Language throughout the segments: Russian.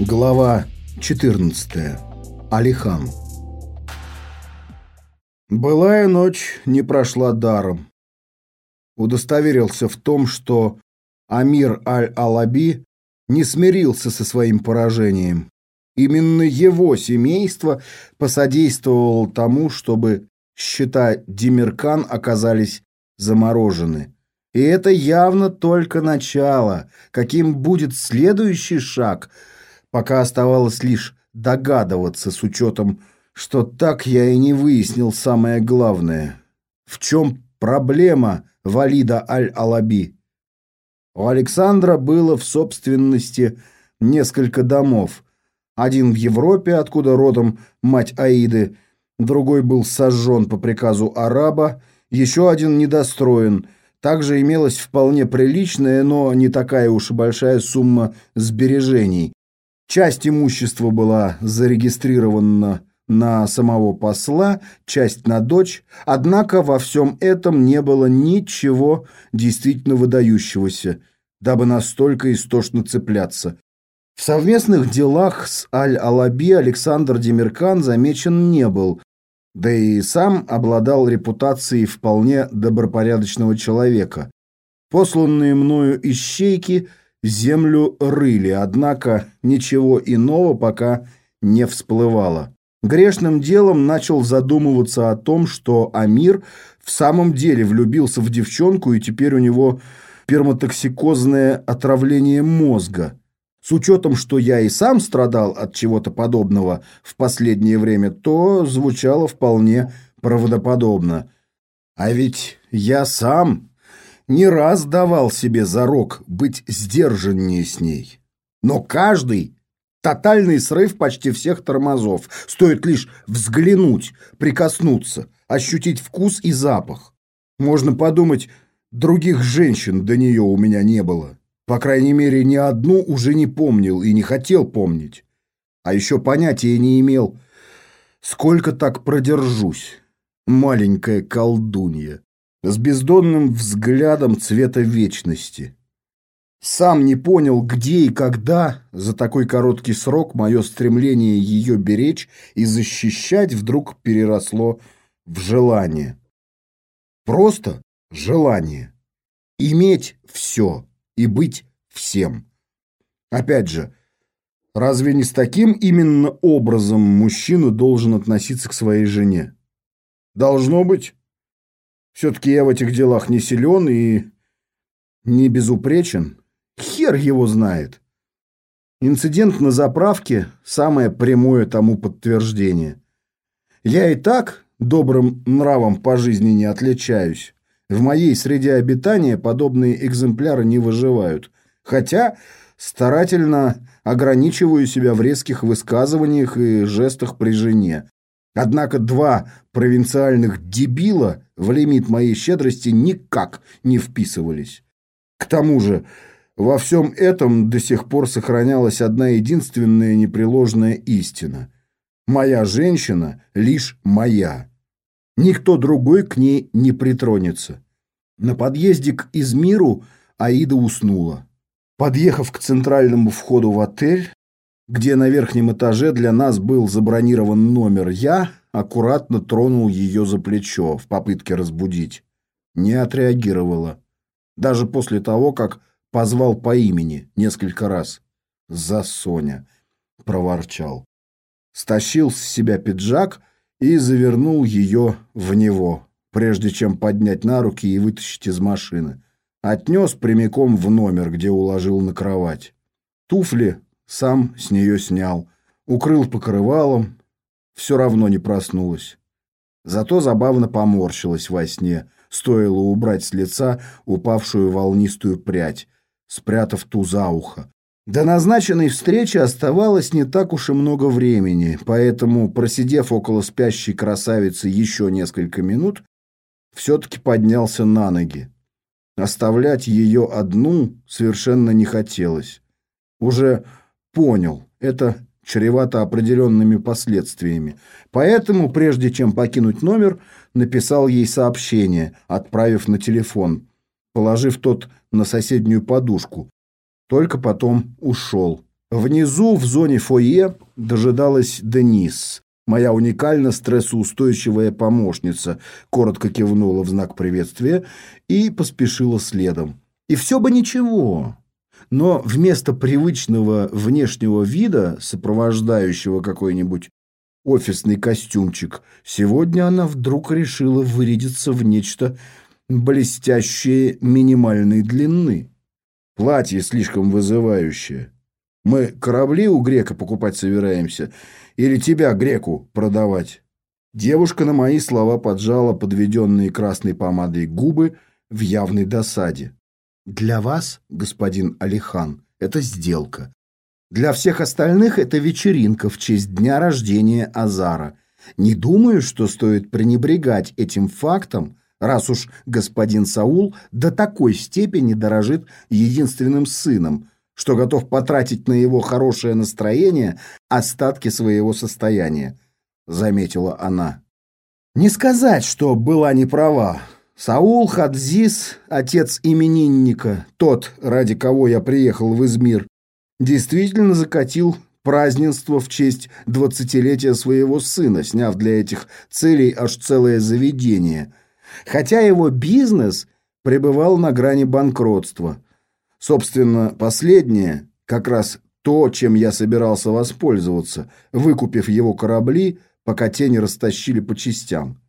Глава 14. Алихан. Былая ночь не прошла даром. Удостоверился в том, что Амир Аль-Алаби не смирился со своим поражением. Именно его семейство посодействовало тому, чтобы счета Демиркан оказались заморожены. И это явно только начало. Каким будет следующий шаг, пока оставалось лишь догадываться с учетом, что так я и не выяснил самое главное. В чем проблема Валида Аль-Алаби? У Александра было в собственности несколько домов. Один в Европе, откуда родом мать Аиды, другой был сожжен по приказу араба, еще один недостроен – также имелась вполне приличная, но не такая уж и большая сумма сбережений. Часть имущества была зарегистрирована на самого посла, часть на дочь, однако во всем этом не было ничего действительно выдающегося, дабы настолько истошно цепляться. В совместных делах с Аль-Алаби Александр Демиркан замечен не был, да и сам обладал репутацией вполне добропорядочного человека. Посланные мною ищейки землю рыли, однако ничего иного пока не всплывало. Грешным делом начал задумываться о том, что Амир в самом деле влюбился в девчонку, и теперь у него пермотоксикозное отравление мозга – с учетом, что я и сам страдал от чего-то подобного в последнее время, то звучало вполне правдоподобно. А ведь я сам не раз давал себе зарок быть сдержаннее с ней. Но каждый тотальный срыв почти всех тормозов. Стоит лишь взглянуть, прикоснуться, ощутить вкус и запах. Можно подумать, других женщин до нее у меня не было. По крайней мере, ни одну уже не помнил и не хотел помнить. А еще понятия не имел, сколько так продержусь. Маленькая колдунья с бездонным взглядом цвета вечности. Сам не понял, где и когда за такой короткий срок мое стремление ее беречь и защищать вдруг переросло в желание. Просто желание. Иметь все и быть всем. Опять же, разве не с таким именно образом мужчина должен относиться к своей жене? Должно быть. Все-таки я в этих делах не силен и не безупречен. Хер его знает. Инцидент на заправке – самое прямое тому подтверждение. Я и так добрым нравом по жизни не отличаюсь. В моей среде обитания подобные экземпляры не выживают, хотя старательно ограничиваю себя в резких высказываниях и жестах при жене. Однако два провинциальных дебила в лимит моей щедрости никак не вписывались. К тому же, во всем этом до сих пор сохранялась одна единственная непреложная истина. Моя женщина лишь моя. Никто другой к ней не притронется. На подъезде к Измиру Аида уснула. Подъехав к центральному входу в отель, где на верхнем этаже для нас был забронирован номер, я аккуратно тронул ее за плечо в попытке разбудить. Не отреагировала. Даже после того, как позвал по имени несколько раз. «За Соня!» – проворчал. Стащил с себя пиджак – и завернул ее в него, прежде чем поднять на руки и вытащить из машины. Отнес прямиком в номер, где уложил на кровать. Туфли сам с нее снял, укрыл покрывалом, все равно не проснулась. Зато забавно поморщилась во сне, стоило убрать с лица упавшую волнистую прядь, спрятав ту за ухо, до назначенной встречи оставалось не так уж и много времени, поэтому, просидев около спящей красавицы еще несколько минут, все-таки поднялся на ноги. Оставлять ее одну совершенно не хотелось. Уже понял, это чревато определенными последствиями. Поэтому, прежде чем покинуть номер, написал ей сообщение, отправив на телефон, положив тот на соседнюю подушку, только потом ушел, Внизу, в зоне фойе, дожидалась Денис, моя уникально стрессоустойчивая помощница, коротко кивнула в знак приветствия и поспешила следом. И все бы ничего. Но вместо привычного внешнего вида, сопровождающего какой-нибудь офисный костюмчик, сегодня она вдруг решила вырядиться в нечто блестящее минимальной длины. Платье слишком вызывающее. Мы корабли у грека покупать собираемся или тебя греку продавать? Девушка на мои слова поджала подведенные красной помадой губы в явной досаде. Для вас, господин Алихан, это сделка. Для всех остальных это вечеринка в честь дня рождения Азара. Не думаю, что стоит пренебрегать этим фактом, раз уж господин Саул до такой степени дорожит единственным сыном, что готов потратить на его хорошее настроение остатки своего состояния, заметила она. Не сказать, что была не права. Саул Хадзис, отец именинника, тот, ради кого я приехал в Измир, действительно закатил празднество в честь двадцатилетия своего сына, сняв для этих целей аж целое заведение. Хотя его бизнес пребывал на грани банкротства. Собственно, последнее, как раз то, чем я собирался воспользоваться, выкупив его корабли, пока те не растащили по частям.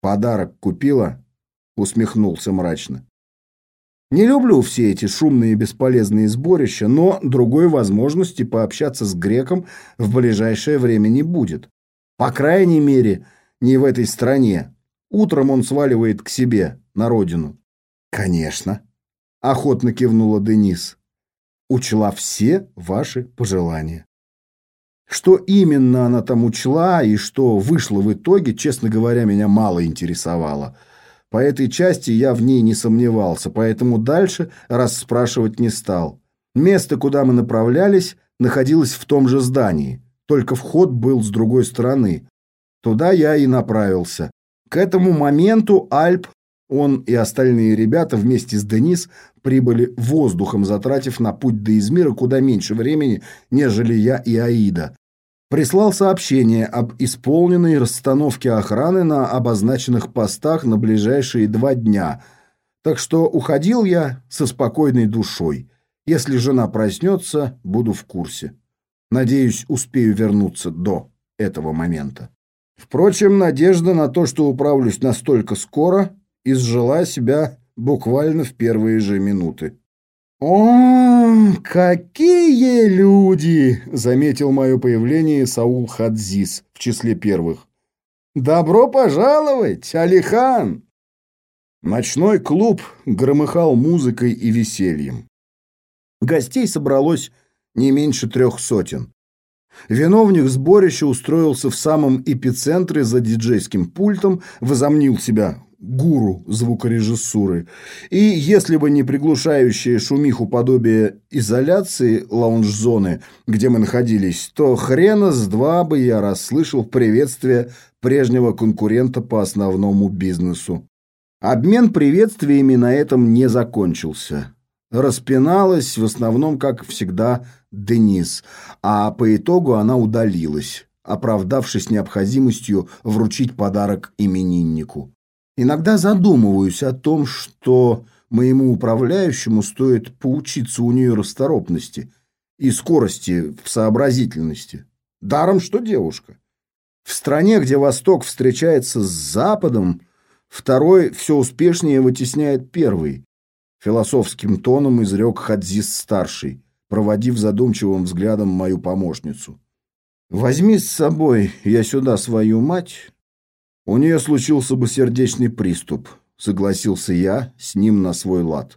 «Подарок купила?» — усмехнулся мрачно. Не люблю все эти шумные и бесполезные сборища, но другой возможности пообщаться с греком в ближайшее время не будет. По крайней мере, не в этой стране. Утром он сваливает к себе, на родину. Конечно, охотно кивнула Денис. Учла все ваши пожелания. Что именно она там учла и что вышло в итоге, честно говоря, меня мало интересовало. По этой части я в ней не сомневался, поэтому дальше расспрашивать не стал. Место, куда мы направлялись, находилось в том же здании, только вход был с другой стороны. Туда я и направился. К этому моменту Альп, он и остальные ребята вместе с Денис прибыли воздухом, затратив на путь до Измира куда меньше времени, нежели я и Аида прислал сообщение об исполненной расстановке охраны на обозначенных постах на ближайшие два дня, так что уходил я со спокойной душой. Если жена проснется, буду в курсе. Надеюсь, успею вернуться до этого момента. Впрочем, надежда на то, что управлюсь настолько скоро, изжила себя буквально в первые же минуты. «О, какие люди!» — заметил мое появление Саул Хадзис в числе первых. «Добро пожаловать, Алихан!» Ночной клуб громыхал музыкой и весельем. Гостей собралось не меньше трех сотен. Виновник сборища устроился в самом эпицентре за диджейским пультом, возомнил себя гуру звукорежиссуры. И если бы не приглушающее шумиху подобие изоляции лаунж-зоны, где мы находились, то хрена с два бы я расслышал приветствие прежнего конкурента по основному бизнесу. Обмен приветствиями на этом не закончился. Распиналась в основном, как всегда, Денис, а по итогу она удалилась, оправдавшись необходимостью вручить подарок имениннику. Иногда задумываюсь о том, что моему управляющему стоит поучиться у нее расторопности и скорости в сообразительности. Даром, что девушка. В стране, где Восток встречается с Западом, второй все успешнее вытесняет первый. Философским тоном изрек Хадзис-старший, проводив задумчивым взглядом мою помощницу. «Возьми с собой я сюда свою мать у нее случился бы сердечный приступ, согласился я с ним на свой лад.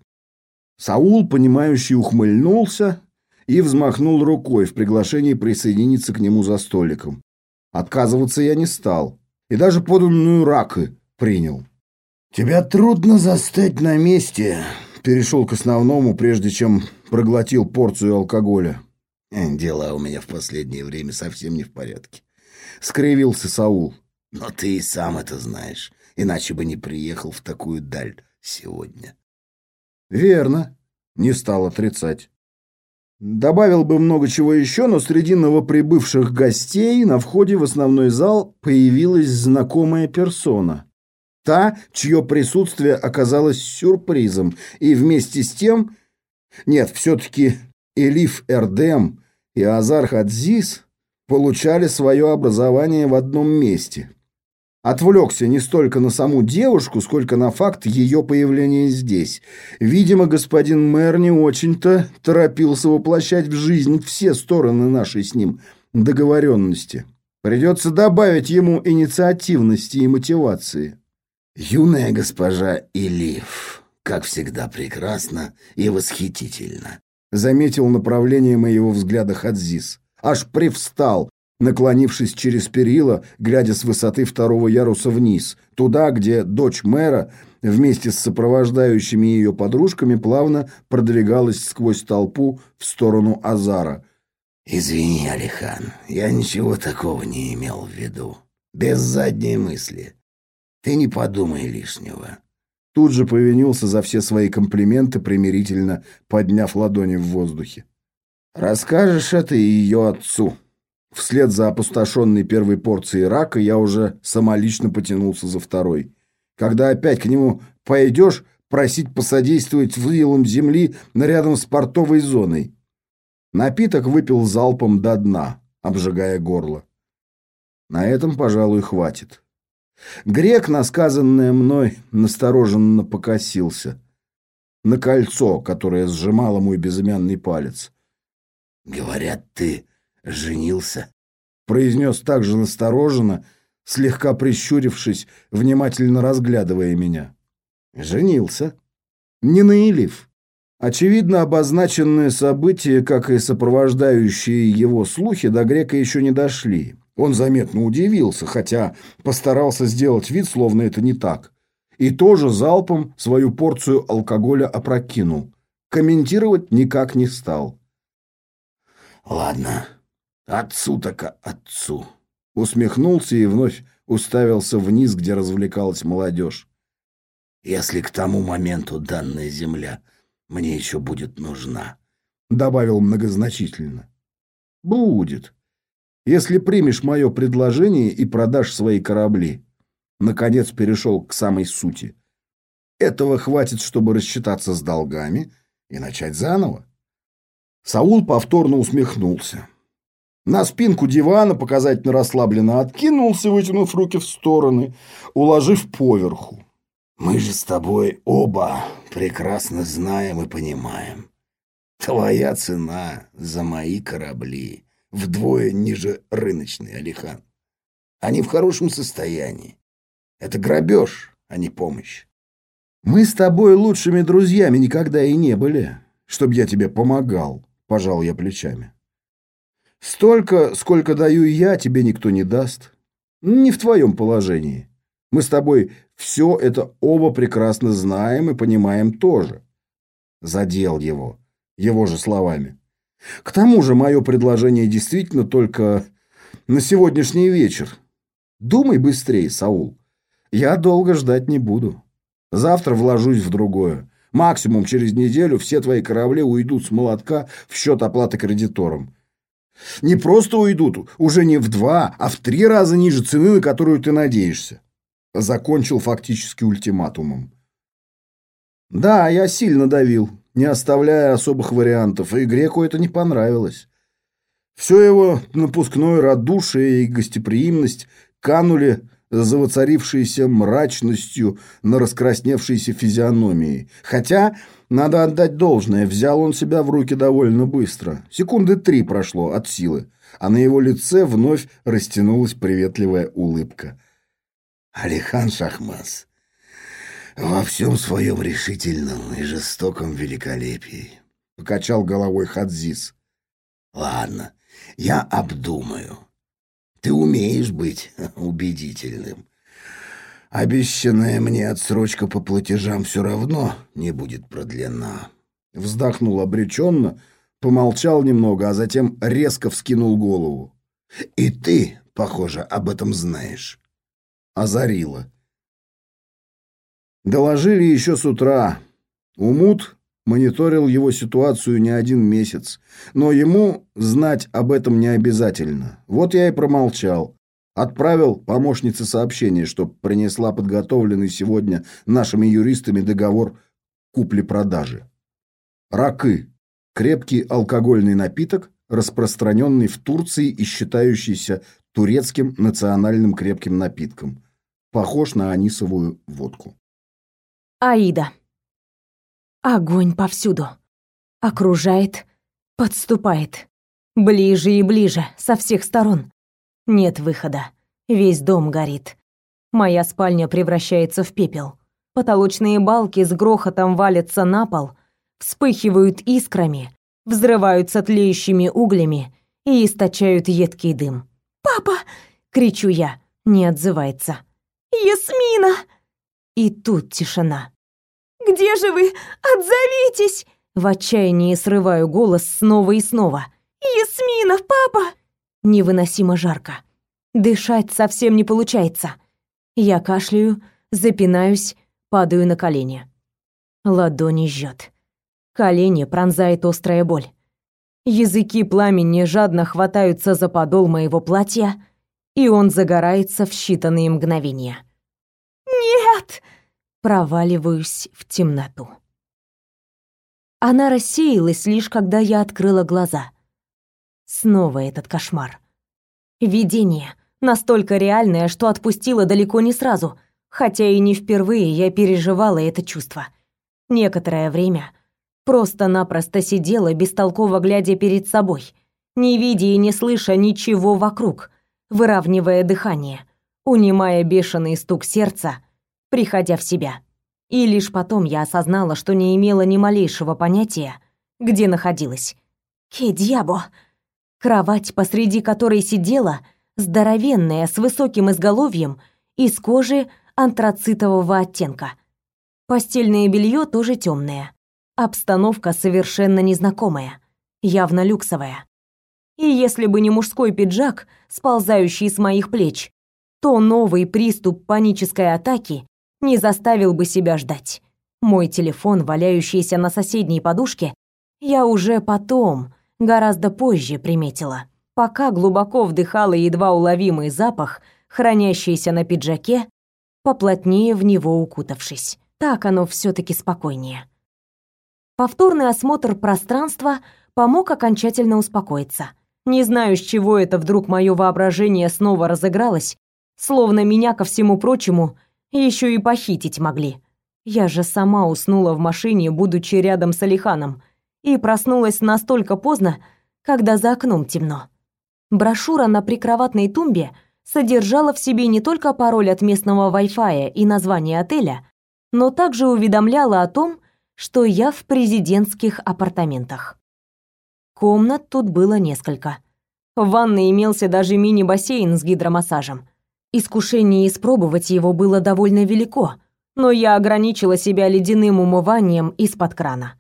Саул, понимающий, ухмыльнулся и взмахнул рукой в приглашении присоединиться к нему за столиком. Отказываться я не стал и даже поданную ракы принял. «Тебя трудно застать на месте», — перешел к основному, прежде чем проглотил порцию алкоголя. «Э, «Дела у меня в последнее время совсем не в порядке», — скривился Саул. Но ты и сам это знаешь, иначе бы не приехал в такую даль сегодня. Верно, не стал отрицать. Добавил бы много чего еще, но среди новоприбывших гостей на входе в основной зал появилась знакомая персона. Та, чье присутствие оказалось сюрпризом, и вместе с тем... Нет, все-таки Элиф Эрдем и Азар Хадзис получали свое образование в одном месте. Отвлекся не столько на саму девушку, сколько на факт ее появления здесь. Видимо, господин мэр не очень-то торопился воплощать в жизнь все стороны нашей с ним договоренности. Придется добавить ему инициативности и мотивации. «Юная госпожа Илиф, как всегда прекрасна и восхитительна», заметил направление моего взгляда Хадзис. Аж привстал, наклонившись через перила, глядя с высоты второго яруса вниз, туда, где дочь мэра вместе с сопровождающими ее подружками плавно продвигалась сквозь толпу в сторону Азара. «Извини, Алихан, я ничего такого не имел в виду. Без задней мысли. Ты не подумай лишнего». Тут же повинился за все свои комплименты, примирительно подняв ладони в воздухе. «Расскажешь это ее отцу», Вслед за опустошенной первой порцией рака я уже самолично потянулся за второй. Когда опять к нему пойдешь, просить посодействовать вылом земли рядом с портовой зоной. Напиток выпил залпом до дна, обжигая горло. На этом, пожалуй, хватит. Грек, насказанное мной, настороженно покосился. На кольцо, которое сжимало мой безымянный палец. «Говорят, ты женился?» произнес так же настороженно, слегка прищурившись, внимательно разглядывая меня. «Женился. Не на Элиф». Очевидно, обозначенные события, как и сопровождающие его слухи, до грека еще не дошли. Он заметно удивился, хотя постарался сделать вид, словно это не так. И тоже залпом свою порцию алкоголя опрокинул. Комментировать никак не стал. «Ладно, Отцу так отцу. Усмехнулся и вновь уставился вниз, где развлекалась молодежь. Если к тому моменту данная земля мне еще будет нужна, добавил многозначительно. Будет. Если примешь мое предложение и продашь свои корабли. Наконец перешел к самой сути. Этого хватит, чтобы рассчитаться с долгами и начать заново. Саул повторно усмехнулся. На спинку дивана показательно расслабленно откинулся, вытянув руки в стороны, уложив поверху. «Мы же с тобой оба прекрасно знаем и понимаем. Твоя цена за мои корабли вдвое ниже рыночной, Алихан. Они в хорошем состоянии. Это грабеж, а не помощь. Мы с тобой лучшими друзьями никогда и не были, чтобы я тебе помогал, пожал я плечами. Столько, сколько даю я, тебе никто не даст. Не в твоем положении. Мы с тобой все это оба прекрасно знаем и понимаем тоже. Задел его, его же словами. К тому же мое предложение действительно только на сегодняшний вечер. Думай быстрее, Саул. Я долго ждать не буду. Завтра вложусь в другое. Максимум через неделю все твои корабли уйдут с молотка в счет оплаты кредиторам. Не просто уйдут, уже не в два, а в три раза ниже цены, на которую ты надеешься. Закончил фактически ультиматумом. Да, я сильно давил, не оставляя особых вариантов, и Греку это не понравилось. Все его напускное радушие и гостеприимность канули за воцарившейся мрачностью на раскрасневшейся физиономии. Хотя надо отдать должное, взял он себя в руки довольно быстро. Секунды три прошло от силы, а на его лице вновь растянулась приветливая улыбка. «Алихан Шахмас, во всем своем решительном и жестоком великолепии», — покачал головой Хадзис. «Ладно, я обдумаю. Ты умеешь быть убедительным. Обещанная мне отсрочка по платежам все равно не будет продлена. Вздохнул обреченно, помолчал немного, а затем резко вскинул голову. И ты, похоже, об этом знаешь. Озарило. Доложили еще с утра. Умут мониторил его ситуацию не один месяц, но ему знать об этом не обязательно. Вот я и промолчал. Отправил помощнице сообщение, чтоб принесла подготовленный сегодня нашими юристами договор купли-продажи. Ракы – крепкий алкогольный напиток, распространенный в Турции и считающийся турецким национальным крепким напитком. Похож на анисовую водку. Аида. Огонь повсюду. Окружает, подступает. Ближе и ближе, со всех сторон. Нет выхода. Весь дом горит. Моя спальня превращается в пепел. Потолочные балки с грохотом валятся на пол, вспыхивают искрами, взрываются тлеющими углями и источают едкий дым. «Папа!» — кричу я, не отзывается. «Ясмина!» И тут тишина. Где же вы? Отзовитесь!» В отчаянии срываю голос снова и снова. «Ясмина, папа!» Невыносимо жарко. Дышать совсем не получается. Я кашляю, запинаюсь, падаю на колени. Ладони жжет. Колени пронзает острая боль. Языки пламени жадно хватаются за подол моего платья, и он загорается в считанные мгновения. «Нет!» проваливаюсь в темноту. Она рассеялась лишь когда я открыла глаза. Снова этот кошмар. Видение, настолько реальное, что отпустило далеко не сразу, хотя и не впервые я переживала это чувство. Некоторое время просто-напросто сидела, бестолково глядя перед собой, не видя и не слыша ничего вокруг, выравнивая дыхание, унимая бешеный стук сердца, приходя в себя. И лишь потом я осознала, что не имела ни малейшего понятия, где находилась. Ке дьябо! Кровать, посреди которой сидела, здоровенная, с высоким изголовьем, из кожи антрацитового оттенка. Постельное белье тоже темное. Обстановка совершенно незнакомая, явно люксовая. И если бы не мужской пиджак, сползающий с моих плеч, то новый приступ панической атаки не заставил бы себя ждать. Мой телефон, валяющийся на соседней подушке, я уже потом, гораздо позже приметила. Пока глубоко вдыхала едва уловимый запах, хранящийся на пиджаке, поплотнее в него укутавшись. Так оно все таки спокойнее. Повторный осмотр пространства помог окончательно успокоиться. Не знаю, с чего это вдруг мое воображение снова разыгралось, словно меня ко всему прочему еще и похитить могли. Я же сама уснула в машине, будучи рядом с Алиханом, и проснулась настолько поздно, когда за окном темно. Брошюра на прикроватной тумбе содержала в себе не только пароль от местного Wi-Fi и название отеля, но также уведомляла о том, что я в президентских апартаментах. Комнат тут было несколько. В ванной имелся даже мини-бассейн с гидромассажем. Искушение испробовать его было довольно велико, но я ограничила себя ледяным умыванием из-под крана.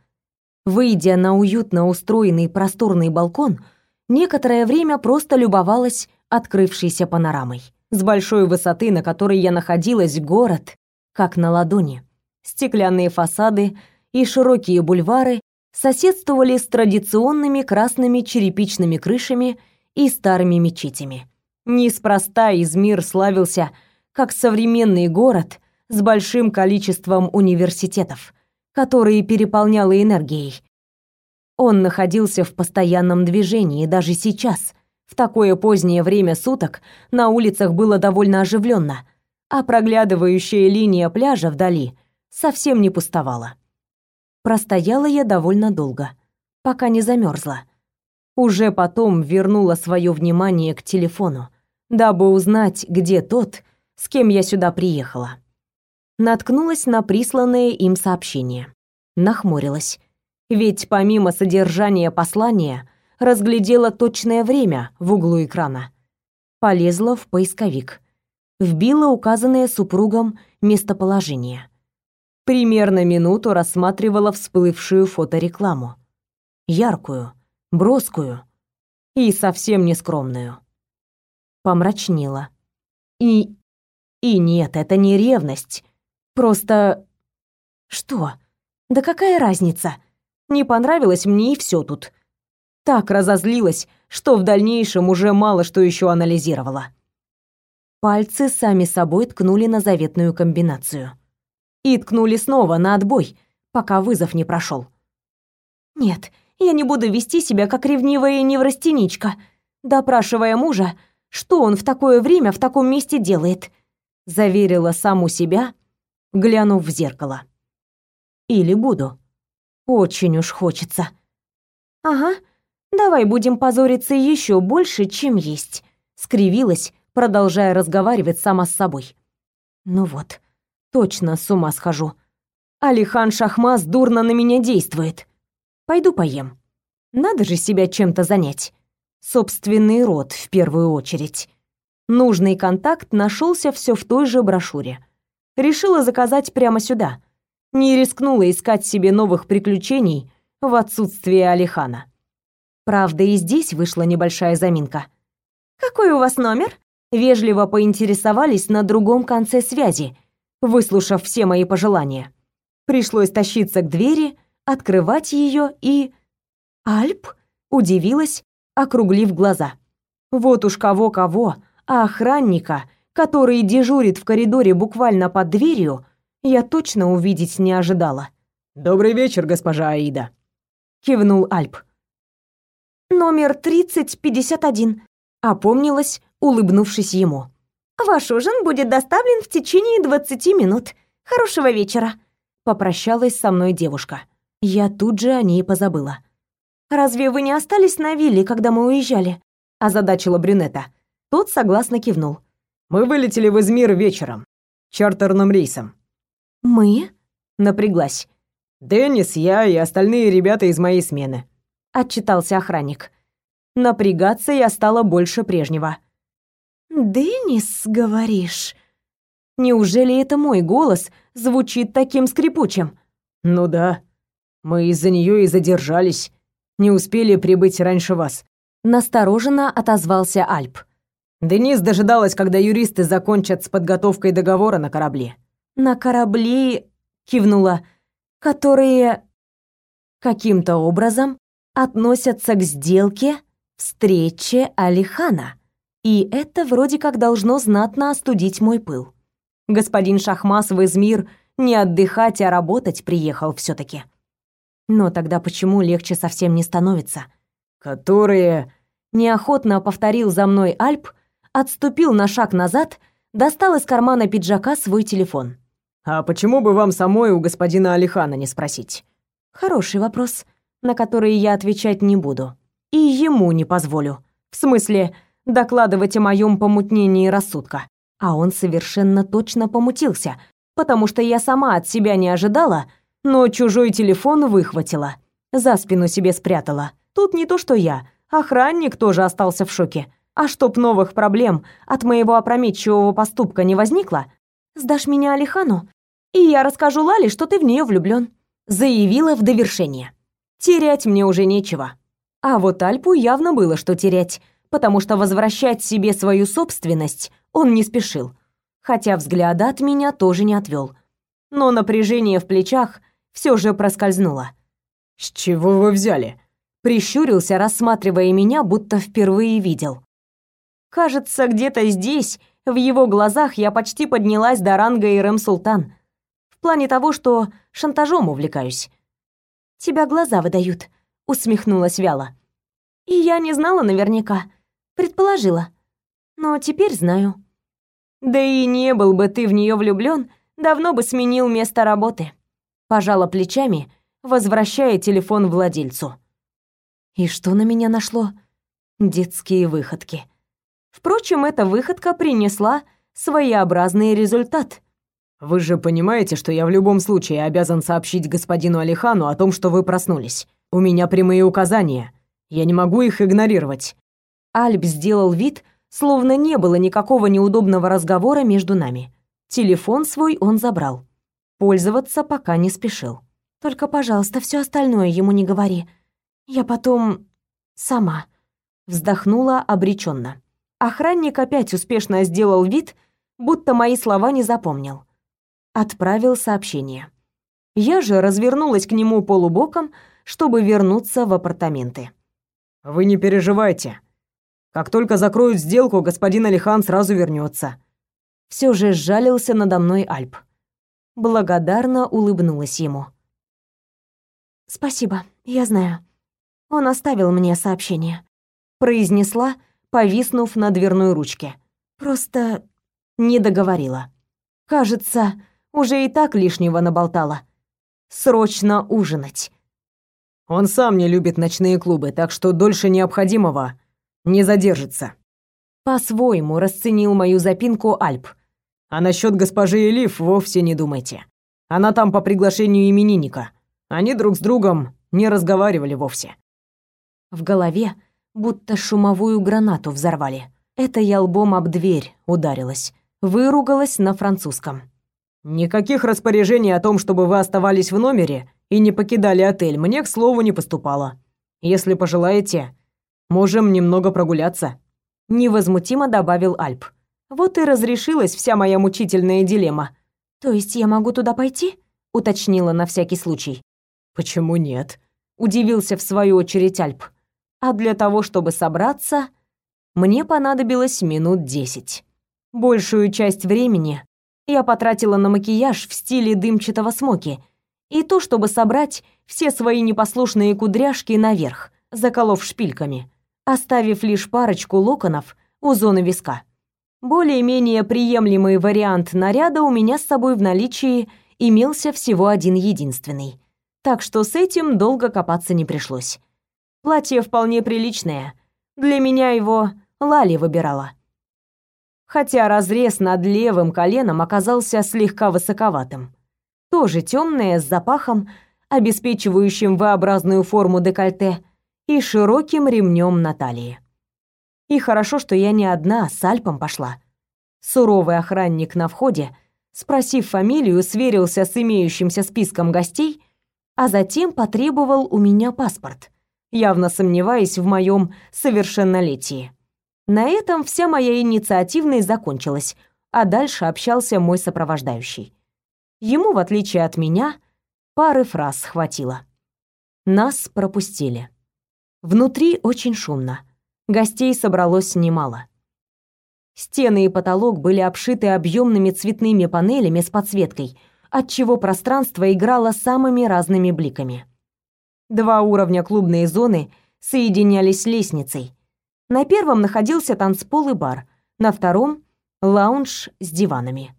Выйдя на уютно устроенный просторный балкон, некоторое время просто любовалась открывшейся панорамой. С большой высоты, на которой я находилась, город как на ладони. Стеклянные фасады и широкие бульвары соседствовали с традиционными красными черепичными крышами и старыми мечетями. Неспроста Измир славился как современный город с большим количеством университетов, которые переполняло энергией. Он находился в постоянном движении даже сейчас. В такое позднее время суток на улицах было довольно оживленно, а проглядывающая линия пляжа вдали совсем не пустовала. Простояла я довольно долго, пока не замерзла. Уже потом вернула свое внимание к телефону, дабы узнать, где тот, с кем я сюда приехала. Наткнулась на присланное им сообщение. Нахмурилась. Ведь помимо содержания послания, разглядела точное время в углу экрана. Полезла в поисковик. Вбила указанное супругом местоположение. Примерно минуту рассматривала всплывшую фоторекламу. Яркую, броскую и совсем не скромную помрачнела. И... и нет, это не ревность. Просто... Что? Да какая разница? Не понравилось мне и все тут. Так разозлилась, что в дальнейшем уже мало что еще анализировала. Пальцы сами собой ткнули на заветную комбинацию. И ткнули снова на отбой, пока вызов не прошел. Нет, я не буду вести себя как ревнивая неврастеничка, допрашивая мужа, что он в такое время в таком месте делает, заверила саму себя, глянув в зеркало. Или буду. Очень уж хочется. Ага, давай будем позориться еще больше, чем есть, скривилась, продолжая разговаривать сама с собой. Ну вот, точно с ума схожу. Алихан Шахмаз дурно на меня действует. Пойду поем. Надо же себя чем-то занять. Собственный род в первую очередь. Нужный контакт нашелся все в той же брошюре. Решила заказать прямо сюда. Не рискнула искать себе новых приключений в отсутствие Алихана. Правда, и здесь вышла небольшая заминка. «Какой у вас номер?» Вежливо поинтересовались на другом конце связи, выслушав все мои пожелания. Пришлось тащиться к двери, открывать ее и... «Альп?» — удивилась, округлив глаза. Вот уж кого-кого, а охранника, который дежурит в коридоре буквально под дверью, я точно увидеть не ожидала. «Добрый вечер, госпожа Аида», — кивнул Альп. «Номер 3051», — опомнилась, улыбнувшись ему. «Ваш ужин будет доставлен в течение 20 минут. Хорошего вечера», — попрощалась со мной девушка. Я тут же о ней позабыла. «Разве вы не остались на вилле, когда мы уезжали?» — озадачила брюнета. Тот согласно кивнул. «Мы вылетели в Измир вечером. Чартерным рейсом». «Мы?» — напряглась. «Деннис, я и остальные ребята из моей смены», — отчитался охранник. Напрягаться я стала больше прежнего. «Деннис, говоришь?» Неужели это мой голос звучит таким скрипучим? «Ну да», мы из-за нее и задержались. Не успели прибыть раньше вас. Настороженно отозвался Альп. Денис дожидалась, когда юристы закончат с подготовкой договора на корабле. На корабле, кивнула, которые каким-то образом относятся к сделке, встрече Алихана. И это вроде как должно знатно остудить мой пыл. Господин Шахмас в Измир не отдыхать, а работать приехал все таки но тогда почему легче совсем не становится? Которые... Неохотно повторил за мной Альп, отступил на шаг назад, достал из кармана пиджака свой телефон. «А почему бы вам самой у господина Алихана не спросить?» Хороший вопрос, на который я отвечать не буду. И ему не позволю. В смысле, докладывать о моем помутнении рассудка. А он совершенно точно помутился, потому что я сама от себя не ожидала, но чужой телефон выхватила, за спину себе спрятала. Тут не то что я, охранник тоже остался в шоке. А чтоб новых проблем от моего опрометчивого поступка не возникло, сдашь меня Алихану, и я расскажу Лале, что ты в нее влюблен, заявила в довершение. Терять мне уже нечего. А вот Альпу явно было что терять, потому что возвращать себе свою собственность он не спешил, хотя взгляда от меня тоже не отвел. Но напряжение в плечах все же проскользнуло. «С чего вы взяли?» Прищурился, рассматривая меня, будто впервые видел. Кажется, где-то здесь, в его глазах, я почти поднялась до ранга Ирэм Султан. В плане того, что шантажом увлекаюсь. «Тебя глаза выдают», — усмехнулась вяло. «И я не знала наверняка. Предположила. Но теперь знаю». «Да и не был бы ты в нее влюблен, давно бы сменил место работы» пожала плечами, возвращая телефон владельцу. И что на меня нашло? Детские выходки. Впрочем, эта выходка принесла своеобразный результат. Вы же понимаете, что я в любом случае обязан сообщить господину Алихану о том, что вы проснулись. У меня прямые указания. Я не могу их игнорировать. Альб сделал вид, словно не было никакого неудобного разговора между нами. Телефон свой он забрал. Пользоваться пока не спешил. Только, пожалуйста, все остальное ему не говори. Я потом сама вздохнула обреченно. Охранник опять успешно сделал вид, будто мои слова не запомнил. Отправил сообщение. Я же развернулась к нему полубоком, чтобы вернуться в апартаменты. «Вы не переживайте. Как только закроют сделку, господин Алихан сразу вернется. Все же сжалился надо мной Альп. Благодарно улыбнулась ему. «Спасибо, я знаю. Он оставил мне сообщение», — произнесла, повиснув на дверной ручке. «Просто не договорила. Кажется, уже и так лишнего наболтала. Срочно ужинать». «Он сам не любит ночные клубы, так что дольше необходимого не задержится». По-своему расценил мою запинку Альп. «А насчет госпожи Элиф вовсе не думайте. Она там по приглашению именинника. Они друг с другом не разговаривали вовсе». В голове будто шумовую гранату взорвали. Это я лбом об дверь ударилась. Выругалась на французском. «Никаких распоряжений о том, чтобы вы оставались в номере и не покидали отель, мне, к слову, не поступало. Если пожелаете, Можем немного прогуляться, невозмутимо добавил Альп. Вот и разрешилась вся моя мучительная дилемма. То есть я могу туда пойти? уточнила на всякий случай. Почему нет? удивился в свою очередь Альп. А для того, чтобы собраться, мне понадобилось минут десять. Большую часть времени я потратила на макияж в стиле дымчатого смоки, и то, чтобы собрать все свои непослушные кудряшки наверх, заколов шпильками оставив лишь парочку локонов у зоны виска. Более-менее приемлемый вариант наряда у меня с собой в наличии имелся всего один единственный. Так что с этим долго копаться не пришлось. Платье вполне приличное. Для меня его Лали выбирала. Хотя разрез над левым коленом оказался слегка высоковатым. Тоже темное, с запахом, обеспечивающим V-образную форму декольте – и широким ремнем на талии. И хорошо, что я не одна, с Альпом пошла. Суровый охранник на входе, спросив фамилию, сверился с имеющимся списком гостей, а затем потребовал у меня паспорт, явно сомневаясь в моем совершеннолетии. На этом вся моя инициативность закончилась, а дальше общался мой сопровождающий. Ему, в отличие от меня, пары фраз хватило. Нас пропустили. Внутри очень шумно. Гостей собралось немало. Стены и потолок были обшиты объемными цветными панелями с подсветкой, отчего пространство играло самыми разными бликами. Два уровня клубной зоны соединялись лестницей. На первом находился танцпол и бар, на втором — лаунж с диванами.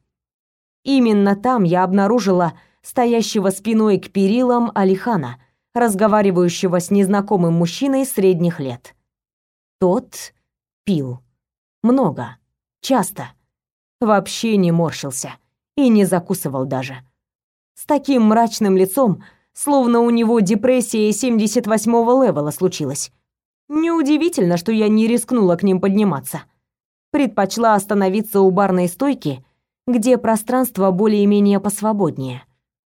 Именно там я обнаружила стоящего спиной к перилам Алихана — разговаривающего с незнакомым мужчиной средних лет. Тот пил. Много. Часто. Вообще не морщился. И не закусывал даже. С таким мрачным лицом, словно у него депрессия 78-го левела случилась. Неудивительно, что я не рискнула к ним подниматься. Предпочла остановиться у барной стойки, где пространство более-менее посвободнее.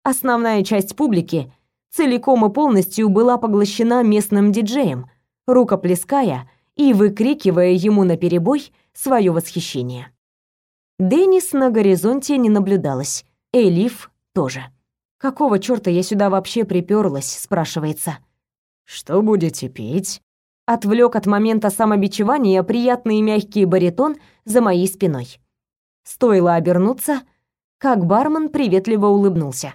Основная часть публики целиком и полностью была поглощена местным диджеем, рукоплеская и выкрикивая ему наперебой свое восхищение. Деннис на горизонте не наблюдалось, Элиф тоже. Какого чёрта я сюда вообще приперлась, спрашивается. Что будете пить? Отвлек от момента самобичевания приятный и мягкий баритон за моей спиной. Стоило обернуться, как бармен приветливо улыбнулся.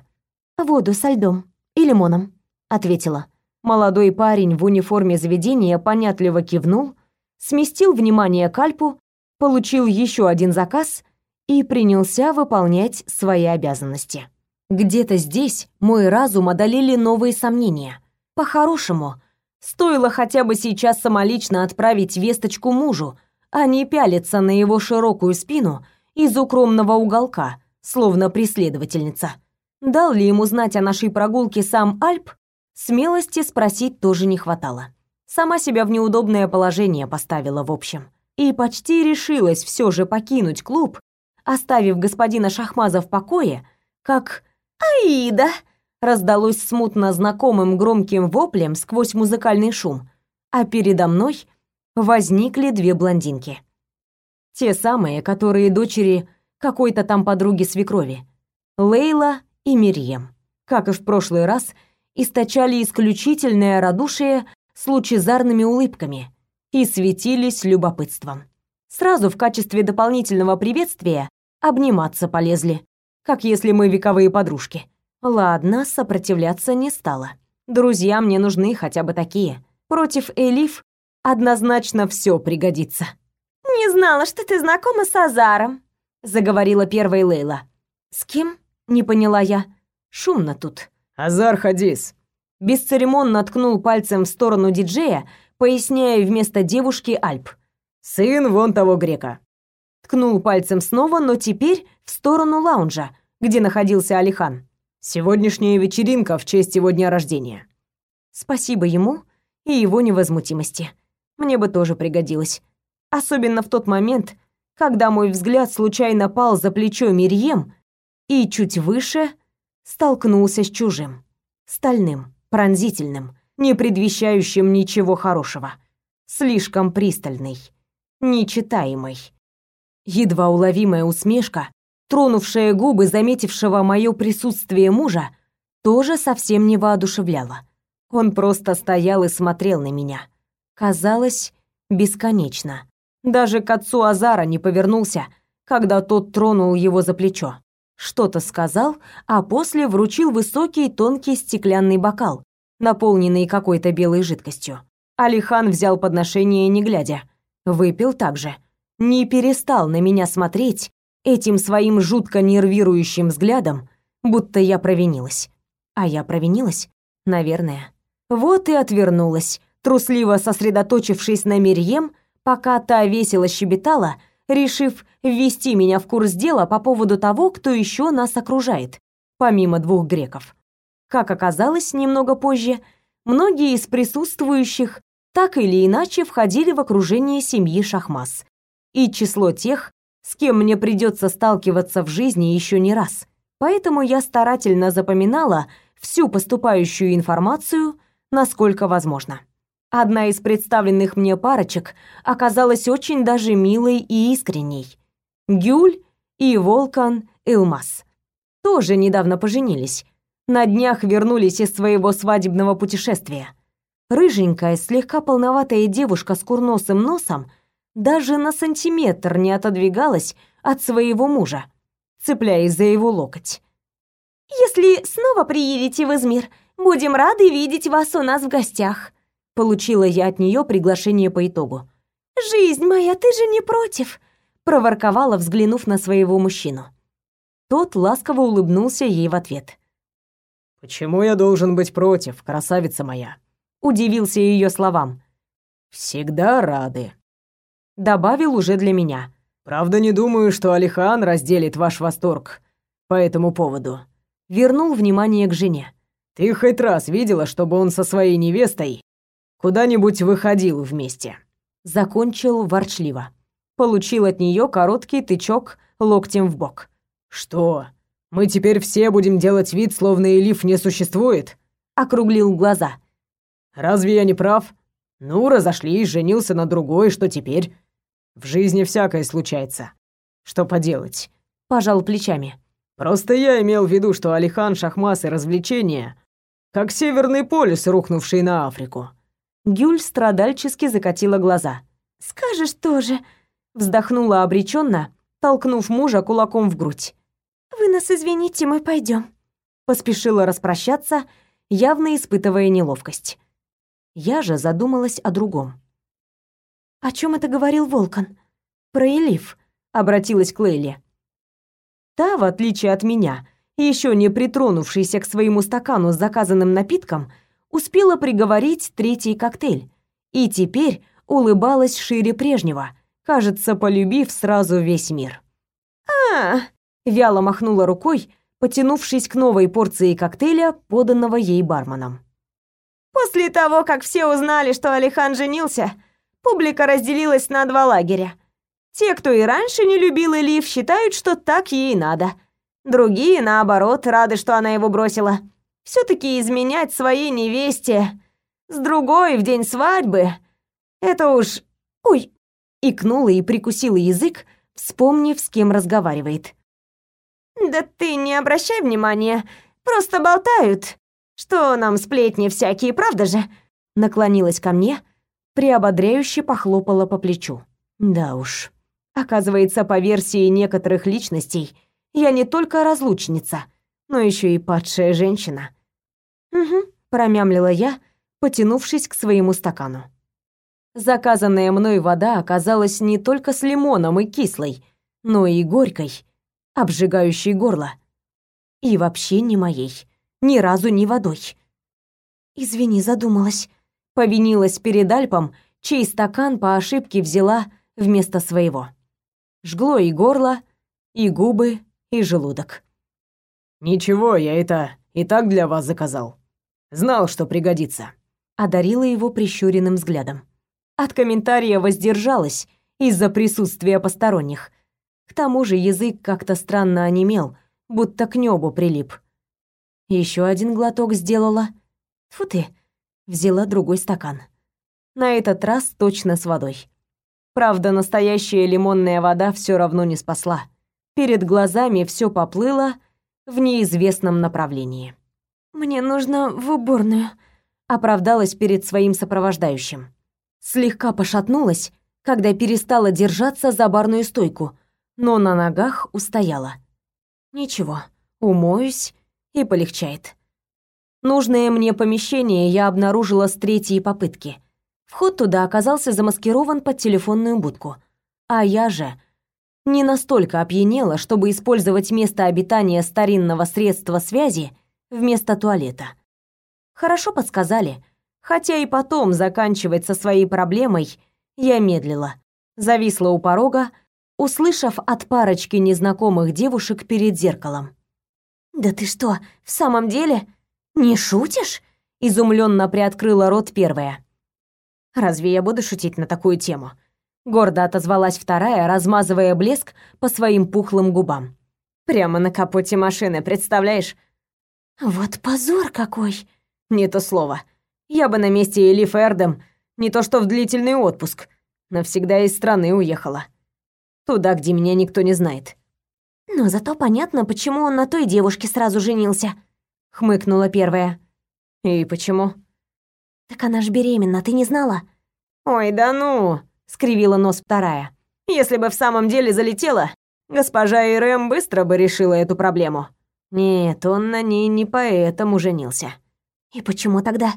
Воду со льдом и лимоном», — ответила. Молодой парень в униформе заведения понятливо кивнул, сместил внимание к Альпу, получил еще один заказ и принялся выполнять свои обязанности. Где-то здесь мой разум одолели новые сомнения. По-хорошему, стоило хотя бы сейчас самолично отправить весточку мужу, а не пялиться на его широкую спину из укромного уголка, словно преследовательница. Дал ли ему знать о нашей прогулке сам Альп, смелости спросить тоже не хватало. Сама себя в неудобное положение поставила в общем. И почти решилась все же покинуть клуб, оставив господина Шахмаза в покое, как «Аида!» раздалось смутно знакомым громким воплем сквозь музыкальный шум, а передо мной возникли две блондинки. Те самые, которые дочери какой-то там подруги свекрови. Лейла и Мирьем. Как и в прошлый раз, источали исключительное радушие с лучезарными улыбками и светились любопытством. Сразу в качестве дополнительного приветствия обниматься полезли, как если мы вековые подружки. Ладно, сопротивляться не стала. Друзья мне нужны хотя бы такие. Против Элиф однозначно все пригодится. «Не знала, что ты знакома с Азаром», — заговорила первая Лейла. «С кем?» — не поняла я. Шумно тут. «Азар Хадис». Бесцеремонно ткнул пальцем в сторону диджея, поясняя вместо девушки Альп. «Сын вон того грека». Ткнул пальцем снова, но теперь в сторону лаунжа, где находился Алихан. «Сегодняшняя вечеринка в честь его дня рождения». Спасибо ему и его невозмутимости. Мне бы тоже пригодилось. Особенно в тот момент, когда мой взгляд случайно пал за плечо Мирьем и чуть выше столкнулся с чужим, стальным, пронзительным, не предвещающим ничего хорошего, слишком пристальный, нечитаемый. Едва уловимая усмешка, тронувшая губы заметившего мое присутствие мужа, тоже совсем не воодушевляла. Он просто стоял и смотрел на меня. Казалось, бесконечно. Даже к отцу Азара не повернулся, когда тот тронул его за плечо. Что-то сказал, а после вручил высокий тонкий стеклянный бокал, наполненный какой-то белой жидкостью. Алихан взял подношение не глядя. Выпил также. Не перестал на меня смотреть этим своим жутко нервирующим взглядом, будто я провинилась. А я провинилась? Наверное. Вот и отвернулась, трусливо сосредоточившись на Мерьем, пока та весело щебетала, решив ввести меня в курс дела по поводу того, кто еще нас окружает, помимо двух греков. Как оказалось немного позже, многие из присутствующих так или иначе входили в окружение семьи Шахмас. И число тех, с кем мне придется сталкиваться в жизни еще не раз. Поэтому я старательно запоминала всю поступающую информацию, насколько возможно. Одна из представленных мне парочек оказалась очень даже милой и искренней. Гюль и Волкан Илмас. Тоже недавно поженились. На днях вернулись из своего свадебного путешествия. Рыженькая, слегка полноватая девушка с курносым носом даже на сантиметр не отодвигалась от своего мужа, цепляясь за его локоть. «Если снова приедете в Измир, будем рады видеть вас у нас в гостях», Получила я от нее приглашение по итогу. «Жизнь моя, ты же не против?» проворковала, взглянув на своего мужчину. Тот ласково улыбнулся ей в ответ. «Почему я должен быть против, красавица моя?» Удивился ее словам. «Всегда рады», — добавил уже для меня. «Правда, не думаю, что Алихан разделит ваш восторг по этому поводу». Вернул внимание к жене. «Ты хоть раз видела, чтобы он со своей невестой Куда-нибудь выходил вместе. Закончил ворчливо. Получил от нее короткий тычок локтем в бок. Что? Мы теперь все будем делать вид, словно Элиф не существует? Округлил глаза. Разве я не прав? Ну, разошлись, женился на другой, что теперь? В жизни всякое случается. Что поделать? Пожал плечами. Просто я имел в виду, что Алихан, шахмас и развлечения, как Северный полюс, рухнувший на Африку. Гюль страдальчески закатила глаза. «Скажешь тоже», — вздохнула обреченно, толкнув мужа кулаком в грудь. «Вы нас извините, мы пойдем». Поспешила распрощаться, явно испытывая неловкость. Я же задумалась о другом. «О чем это говорил Волкан?» «Про Элиф», — обратилась к Лейле. Та, в отличие от меня, еще не притронувшаяся к своему стакану с заказанным напитком, — успела приговорить третий коктейль и теперь улыбалась шире прежнего, кажется, полюбив сразу весь мир. а, вяло махнула рукой, потянувшись к новой порции коктейля, поданного ей барменом. После того, как все узнали, что Алихан женился, публика разделилась на два лагеря. Те, кто и раньше не любил Элиф, считают, что так ей надо. Другие, наоборот, рады, что она его бросила все таки изменять своей невесте с другой в день свадьбы это уж ой икнула и прикусила язык вспомнив с кем разговаривает да ты не обращай внимания просто болтают Что нам сплетни всякие, правда же?» Наклонилась ко мне, приободряюще похлопала по плечу. Да уж. Оказывается, по версии некоторых личностей, я не только разлучница, но еще и падшая женщина. Угу, промямлила я, потянувшись к своему стакану. Заказанная мной вода оказалась не только с лимоном и кислой, но и горькой, обжигающей горло. И вообще не моей, ни разу не водой. Извини, задумалась. Повинилась перед Альпом, чей стакан по ошибке взяла вместо своего. Жгло и горло, и губы, и желудок. «Ничего, я это и так для вас заказал. Знал, что пригодится». Одарила его прищуренным взглядом. От комментария воздержалась из-за присутствия посторонних. К тому же язык как-то странно онемел, будто к небу прилип. Еще один глоток сделала. Фу ты, взяла другой стакан. На этот раз точно с водой. Правда, настоящая лимонная вода все равно не спасла. Перед глазами все поплыло в неизвестном направлении. «Мне нужно в уборную», — оправдалась перед своим сопровождающим. Слегка пошатнулась, когда перестала держаться за барную стойку, но на ногах устояла. Ничего, умоюсь и полегчает. Нужное мне помещение я обнаружила с третьей попытки. Вход туда оказался замаскирован под телефонную будку. А я же не настолько опьянела, чтобы использовать место обитания старинного средства связи вместо туалета. Хорошо подсказали, хотя и потом заканчивать со своей проблемой я медлила. Зависла у порога, услышав от парочки незнакомых девушек перед зеркалом. «Да ты что, в самом деле? Не шутишь?» Изумленно приоткрыла рот первая. «Разве я буду шутить на такую тему?» Гордо отозвалась вторая, размазывая блеск по своим пухлым губам. «Прямо на капоте машины, представляешь?» «Вот позор какой!» «Не то слово. Я бы на месте Элиф Эрдем не то что в длительный отпуск. Навсегда из страны уехала. Туда, где меня никто не знает. Но зато понятно, почему он на той девушке сразу женился, хмыкнула первая. И почему? Так она ж беременна, ты не знала? Ой, да ну, скривила нос вторая. Если бы в самом деле залетела, госпожа Ирэм быстро бы решила эту проблему. Нет, он на ней не поэтому женился. И почему тогда?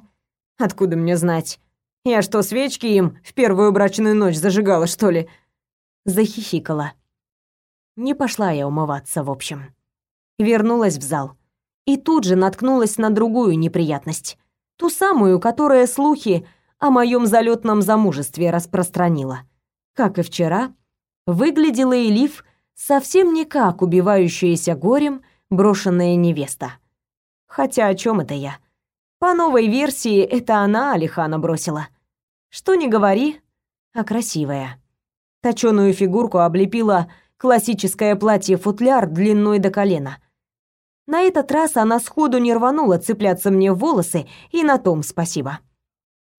Откуда мне знать? Я что, свечки им в первую брачную ночь зажигала, что ли? захихикала. Не пошла я умываться, в общем. Вернулась в зал. И тут же наткнулась на другую неприятность. Ту самую, которая слухи о моем залетном замужестве распространила. Как и вчера, выглядела Элиф совсем не как убивающаяся горем брошенная невеста. Хотя о чем это я? По новой версии, это она Алихана бросила. Что не говори, а красивая. Точёную фигурку облепила классическое платье-футляр длиной до колена. На этот раз она сходу не рванула цепляться мне в волосы, и на том спасибо.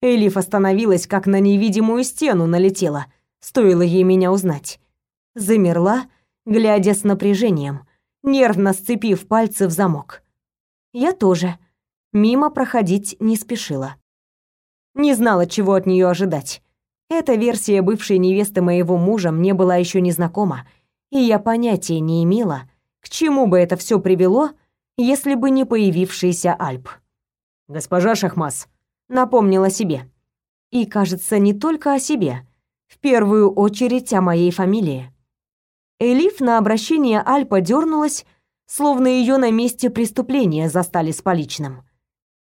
Элиф остановилась, как на невидимую стену налетела, стоило ей меня узнать. Замерла, глядя с напряжением, нервно сцепив пальцы в замок. Я тоже. Мимо проходить не спешила. Не знала, чего от нее ожидать. Эта версия бывшей невесты моего мужа мне была еще не знакома, и я понятия не имела, к чему бы это все привело, если бы не появившийся Альп. «Госпожа Шахмас», — напомнила себе. И, кажется, не только о себе, в первую очередь о моей фамилии. Элиф на обращение Альпа дернулась, словно ее на месте преступления застали с поличным.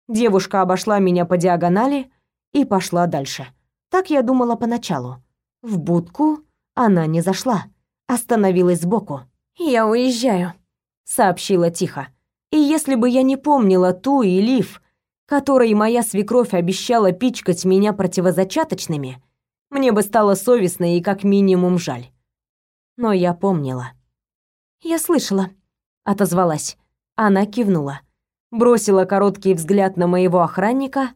Девушка обошла меня по диагонали и пошла дальше. Так я думала поначалу. В будку она не зашла, остановилась сбоку. «Я уезжаю», — сообщила тихо. И если бы я не помнила ту и лиф, которой моя свекровь обещала пичкать меня противозачаточными, мне бы стало совестно и как минимум жаль. Но я помнила. «Я слышала», — отозвалась. Она кивнула, бросила короткий взгляд на моего охранника,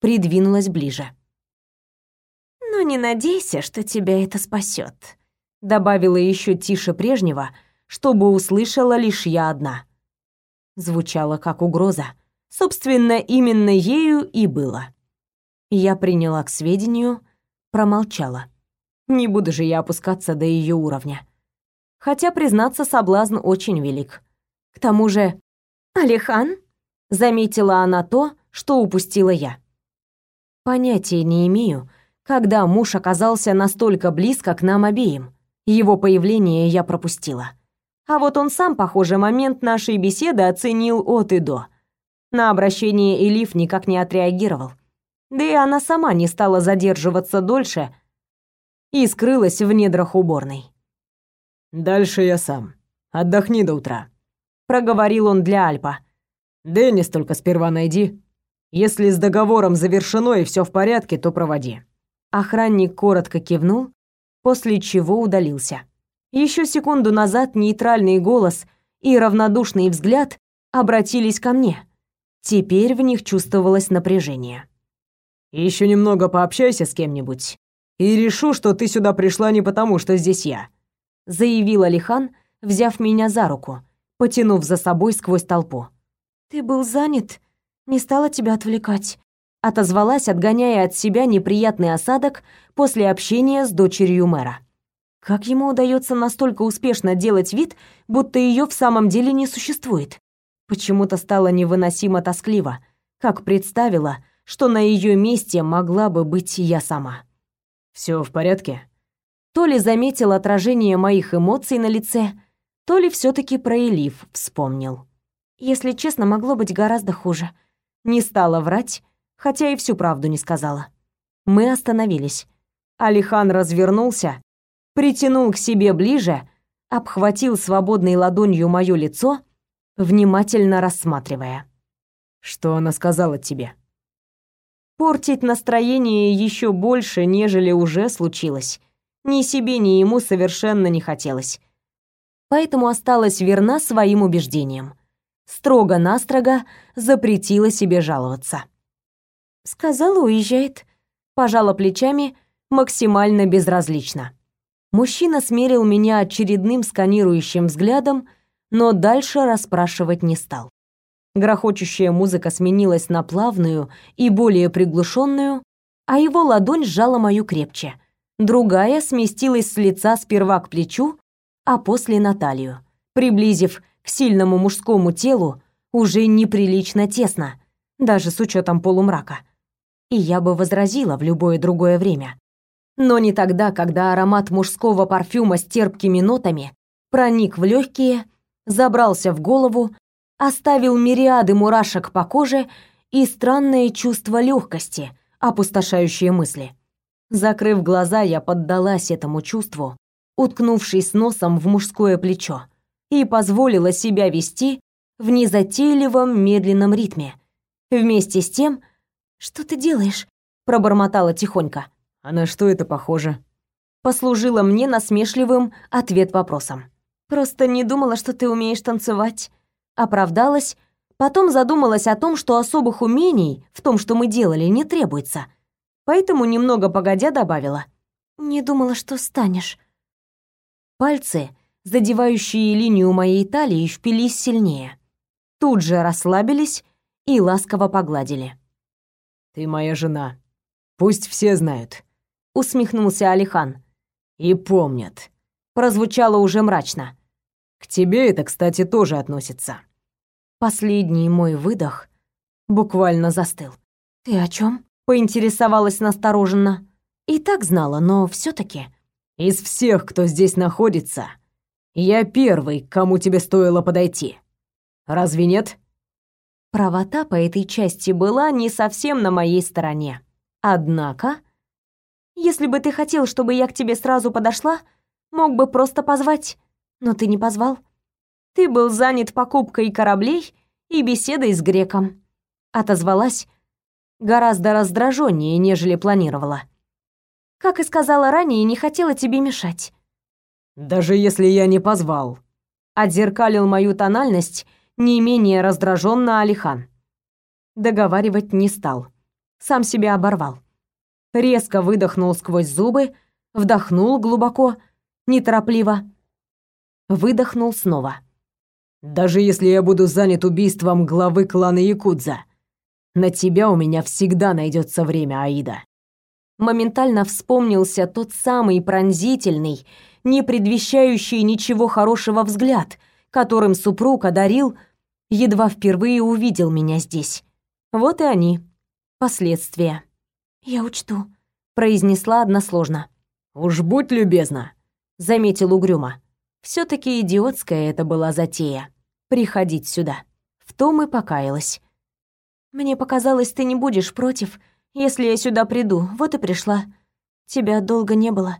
придвинулась ближе. «Но не надейся, что тебя это спасет», — добавила еще тише прежнего, чтобы услышала лишь я одна. Звучало как угроза, Собственно, именно ею и было. Я приняла к сведению, промолчала. Не буду же я опускаться до ее уровня. Хотя, признаться, соблазн очень велик. К тому же... «Алихан?» — заметила она то, что упустила я. Понятия не имею, когда муж оказался настолько близко к нам обеим. Его появление я пропустила. А вот он сам, похоже, момент нашей беседы оценил от и до. На обращение Элиф никак не отреагировал. Да и она сама не стала задерживаться дольше и скрылась в недрах уборной. «Дальше я сам. Отдохни до утра», — проговорил он для Альпа. «Деннис только сперва найди. Если с договором завершено и все в порядке, то проводи». Охранник коротко кивнул, после чего удалился. Еще секунду назад нейтральный голос и равнодушный взгляд обратились ко мне. Теперь в них чувствовалось напряжение. Еще немного пообщайся с кем-нибудь, и решу, что ты сюда пришла не потому, что здесь я заявил Алихан, взяв меня за руку, потянув за собой сквозь толпу. Ты был занят, не стала тебя отвлекать, отозвалась, отгоняя от себя неприятный осадок после общения с дочерью мэра. Как ему удается настолько успешно делать вид, будто ее в самом деле не существует? Почему-то стало невыносимо тоскливо, как представила, что на ее месте могла бы быть я сама. Все в порядке? То ли заметил отражение моих эмоций на лице, то ли все таки про Элиф вспомнил. Если честно, могло быть гораздо хуже. Не стала врать, хотя и всю правду не сказала. Мы остановились. Алихан развернулся, притянул к себе ближе, обхватил свободной ладонью моё лицо, внимательно рассматривая. «Что она сказала тебе?» Портить настроение еще больше, нежели уже случилось ни себе, ни ему совершенно не хотелось. Поэтому осталась верна своим убеждениям. Строго-настрого запретила себе жаловаться. Сказала, уезжает. Пожала плечами, максимально безразлично. Мужчина смерил меня очередным сканирующим взглядом, но дальше расспрашивать не стал. Грохочущая музыка сменилась на плавную и более приглушенную, а его ладонь сжала мою крепче — Другая сместилась с лица сперва к плечу, а после на талию, приблизив к сильному мужскому телу уже неприлично тесно, даже с учетом полумрака. И я бы возразила в любое другое время. Но не тогда, когда аромат мужского парфюма с терпкими нотами проник в легкие, забрался в голову, оставил мириады мурашек по коже и странное чувство легкости, опустошающее мысли. Закрыв глаза, я поддалась этому чувству, уткнувшись носом в мужское плечо, и позволила себя вести в незатейливом медленном ритме. Вместе с тем, что ты делаешь? пробормотала тихонько. А на что это похоже? Послужила мне насмешливым ответ вопросом. Просто не думала, что ты умеешь танцевать. Оправдалась, потом задумалась о том, что особых умений в том, что мы делали, не требуется поэтому немного погодя добавила. «Не думала, что станешь». Пальцы, задевающие линию моей талии, впились сильнее. Тут же расслабились и ласково погладили. «Ты моя жена. Пусть все знают», — усмехнулся Алихан. «И помнят». Прозвучало уже мрачно. «К тебе это, кстати, тоже относится». Последний мой выдох буквально застыл. «Ты о чем? поинтересовалась настороженно. И так знала, но все таки из всех, кто здесь находится, я первый, к кому тебе стоило подойти. Разве нет? Правота по этой части была не совсем на моей стороне. Однако, если бы ты хотел, чтобы я к тебе сразу подошла, мог бы просто позвать, но ты не позвал. Ты был занят покупкой кораблей и беседой с греком. Отозвалась, гораздо раздраженнее, нежели планировала. Как и сказала ранее, не хотела тебе мешать. Даже если я не позвал, отзеркалил мою тональность не менее раздраженно Алихан. Договаривать не стал. Сам себя оборвал. Резко выдохнул сквозь зубы, вдохнул глубоко, неторопливо. Выдохнул снова. Даже если я буду занят убийством главы клана Якудза, на тебя у меня всегда найдется время, Аида. Моментально вспомнился тот самый пронзительный, не предвещающий ничего хорошего взгляд, которым супруг одарил, едва впервые увидел меня здесь. Вот и они, последствия. «Я учту», — произнесла односложно. «Уж будь любезна», — заметил угрюмо. все таки идиотская это была затея — приходить сюда. В том и покаялась. «Мне показалось, ты не будешь против, если я сюда приду, вот и пришла. Тебя долго не было.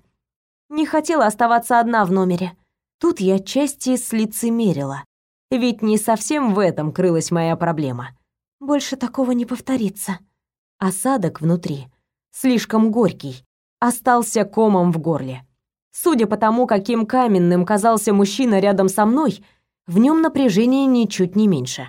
Не хотела оставаться одна в номере. Тут я отчасти слицемерила. Ведь не совсем в этом крылась моя проблема. Больше такого не повторится. Осадок внутри, слишком горький, остался комом в горле. Судя по тому, каким каменным казался мужчина рядом со мной, в нем напряжение ничуть не меньше.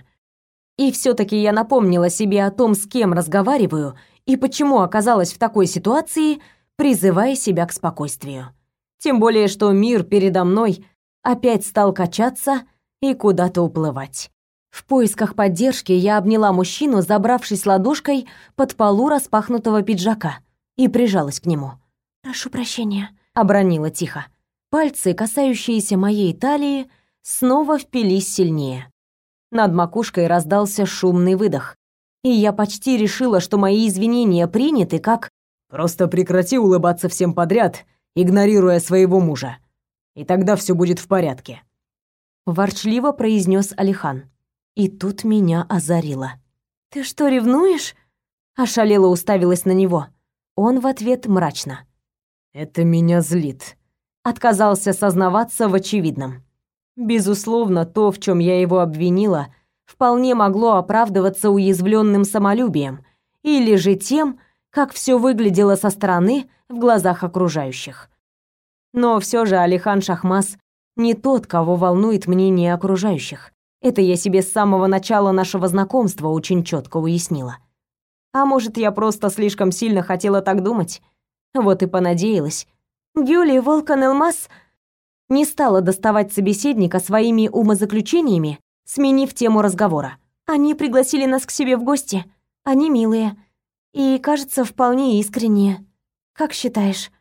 И все таки я напомнила себе о том, с кем разговариваю и почему оказалась в такой ситуации, призывая себя к спокойствию. Тем более, что мир передо мной опять стал качаться и куда-то уплывать. В поисках поддержки я обняла мужчину, забравшись ладошкой под полу распахнутого пиджака, и прижалась к нему. «Прошу прощения», — обронила тихо. Пальцы, касающиеся моей талии, снова впились сильнее. Над макушкой раздался шумный выдох, и я почти решила, что мои извинения приняты как «Просто прекрати улыбаться всем подряд, игнорируя своего мужа, и тогда все будет в порядке», — ворчливо произнес Алихан. И тут меня озарило. «Ты что, ревнуешь?» Ошалела уставилась на него. Он в ответ мрачно. «Это меня злит», — отказался сознаваться в очевидном. Безусловно, то, в чем я его обвинила, вполне могло оправдываться уязвленным самолюбием или же тем, как все выглядело со стороны в глазах окружающих. Но все же Алихан Шахмас не тот, кого волнует мнение окружающих. Это я себе с самого начала нашего знакомства очень четко уяснила. А может, я просто слишком сильно хотела так думать? Вот и понадеялась. Гюли Волкан Элмас не стала доставать собеседника своими умозаключениями, сменив тему разговора. Они пригласили нас к себе в гости. Они милые. И, кажется, вполне искренние. Как считаешь?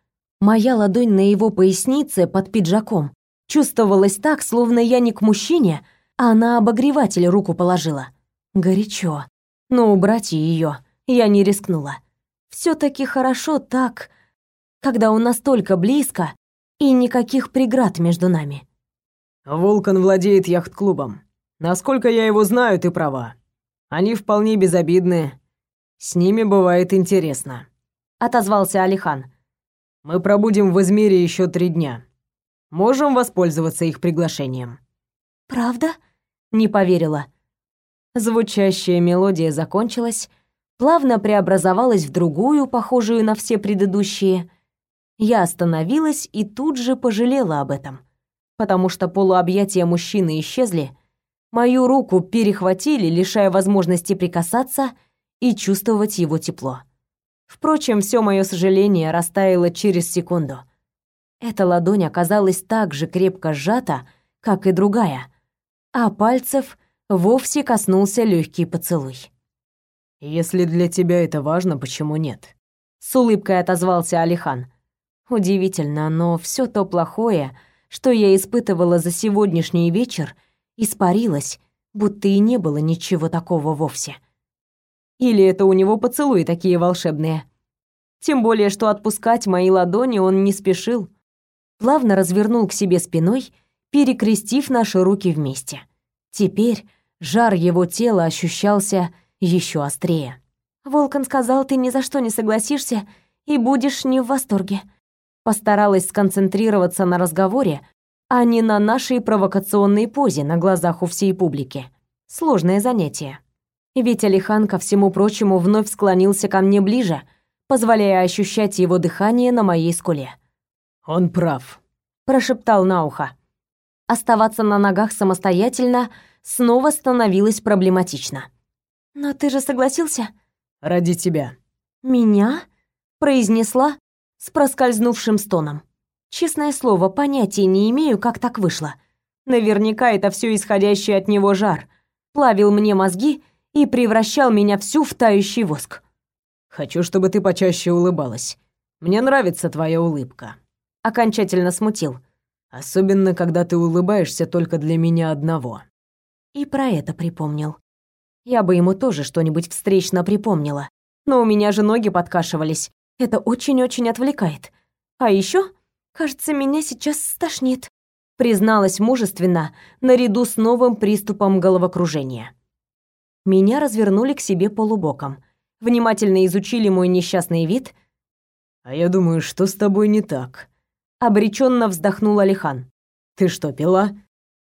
Моя ладонь на его пояснице под пиджаком чувствовалась так, словно я не к мужчине, а на обогреватель руку положила. Горячо. Но убрать ее я не рискнула. все таки хорошо так, когда он настолько близко и никаких преград между нами. Волкан владеет яхт-клубом. Насколько я его знаю, ты права. Они вполне безобидны. С ними бывает интересно. Отозвался Алихан. Мы пробудем в Измире еще три дня. Можем воспользоваться их приглашением. Правда? Не поверила. Звучащая мелодия закончилась, плавно преобразовалась в другую, похожую на все предыдущие. Я остановилась и тут же пожалела об этом, потому что полуобъятия мужчины исчезли, мою руку перехватили, лишая возможности прикасаться и чувствовать его тепло. Впрочем, все мое сожаление растаяло через секунду. Эта ладонь оказалась так же крепко сжата, как и другая — а пальцев вовсе коснулся легкий поцелуй. «Если для тебя это важно, почему нет?» С улыбкой отозвался Алихан. Удивительно, но все то плохое, что я испытывала за сегодняшний вечер, испарилось, будто и не было ничего такого вовсе. Или это у него поцелуи такие волшебные? Тем более, что отпускать мои ладони он не спешил. Плавно развернул к себе спиной перекрестив наши руки вместе. Теперь жар его тела ощущался еще острее. Волкан сказал, ты ни за что не согласишься и будешь не в восторге. Постаралась сконцентрироваться на разговоре, а не на нашей провокационной позе на глазах у всей публики. Сложное занятие. Ведь Алихан, ко всему прочему, вновь склонился ко мне ближе, позволяя ощущать его дыхание на моей скуле. «Он прав», — прошептал на ухо. Оставаться на ногах самостоятельно снова становилось проблематично. «Но ты же согласился?» «Ради тебя». «Меня?» — произнесла с проскользнувшим стоном. Честное слово, понятия не имею, как так вышло. Наверняка это все исходящий от него жар. Плавил мне мозги и превращал меня всю в тающий воск. «Хочу, чтобы ты почаще улыбалась. Мне нравится твоя улыбка». Окончательно смутил. «Особенно, когда ты улыбаешься только для меня одного». И про это припомнил. Я бы ему тоже что-нибудь встречно припомнила. Но у меня же ноги подкашивались. Это очень-очень отвлекает. А еще, кажется, меня сейчас стошнит. Призналась мужественно, наряду с новым приступом головокружения. Меня развернули к себе полубоком. Внимательно изучили мой несчастный вид. «А я думаю, что с тобой не так?» Обреченно вздохнул Алихан. «Ты что, пила?»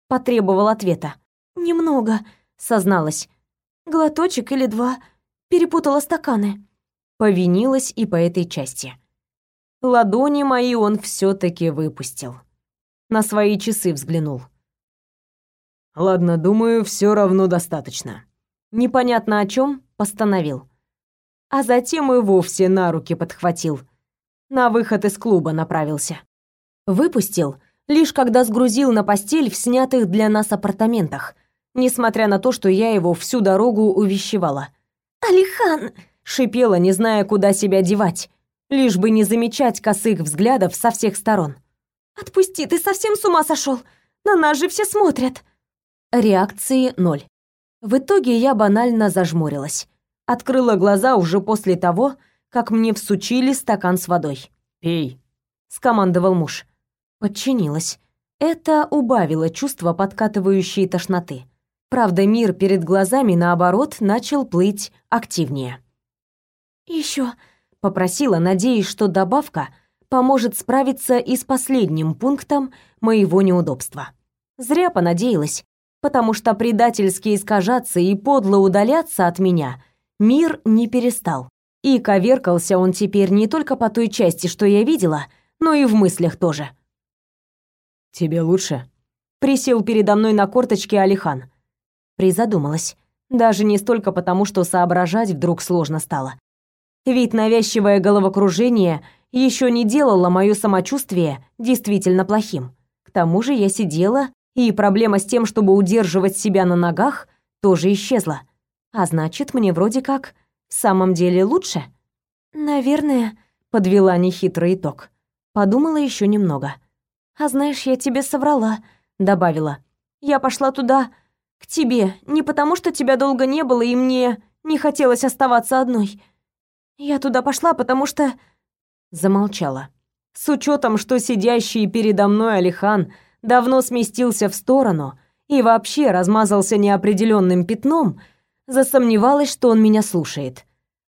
Потребовал ответа. «Немного», — созналась. «Глоточек или два. Перепутала стаканы». Повинилась и по этой части. Ладони мои он все таки выпустил. На свои часы взглянул. «Ладно, думаю, все равно достаточно». Непонятно о чем постановил. А затем и вовсе на руки подхватил. На выход из клуба направился. Выпустил, лишь когда сгрузил на постель в снятых для нас апартаментах, несмотря на то, что я его всю дорогу увещевала. «Алихан!» — шипела, не зная, куда себя девать, лишь бы не замечать косых взглядов со всех сторон. «Отпусти, ты совсем с ума сошел? На нас же все смотрят!» Реакции ноль. В итоге я банально зажмурилась. Открыла глаза уже после того, как мне всучили стакан с водой. «Пей», — скомандовал муж. Подчинилась. Это убавило чувство подкатывающей тошноты. Правда, мир перед глазами, наоборот, начал плыть активнее. «Еще», — попросила, надеясь, что добавка поможет справиться и с последним пунктом моего неудобства. Зря понадеялась, потому что предательски искажаться и подло удаляться от меня мир не перестал. И коверкался он теперь не только по той части, что я видела, но и в мыслях тоже. «Тебе лучше?» Присел передо мной на корточке Алихан. Призадумалась. Даже не столько потому, что соображать вдруг сложно стало. Ведь навязчивое головокружение еще не делало мое самочувствие действительно плохим. К тому же я сидела, и проблема с тем, чтобы удерживать себя на ногах, тоже исчезла. А значит, мне вроде как в самом деле лучше. Наверное, подвела нехитрый итог. Подумала еще немного. А знаешь, я тебе соврала, добавила. Я пошла туда к тебе не потому, что тебя долго не было и мне не хотелось оставаться одной. Я туда пошла, потому что замолчала. С учетом, что сидящий передо мной Алихан давно сместился в сторону и вообще размазался неопределенным пятном, засомневалась, что он меня слушает.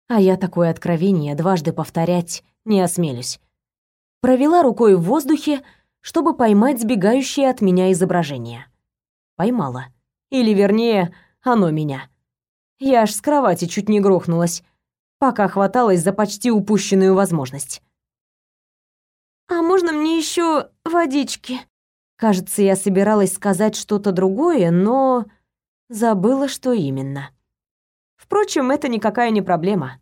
А я такое откровение дважды повторять не осмелюсь. Провела рукой в воздухе, чтобы поймать сбегающее от меня изображение. Поймала. Или, вернее, оно меня. Я аж с кровати чуть не грохнулась, пока хваталась за почти упущенную возможность. «А можно мне еще водички?» Кажется, я собиралась сказать что-то другое, но забыла, что именно. Впрочем, это никакая не проблема.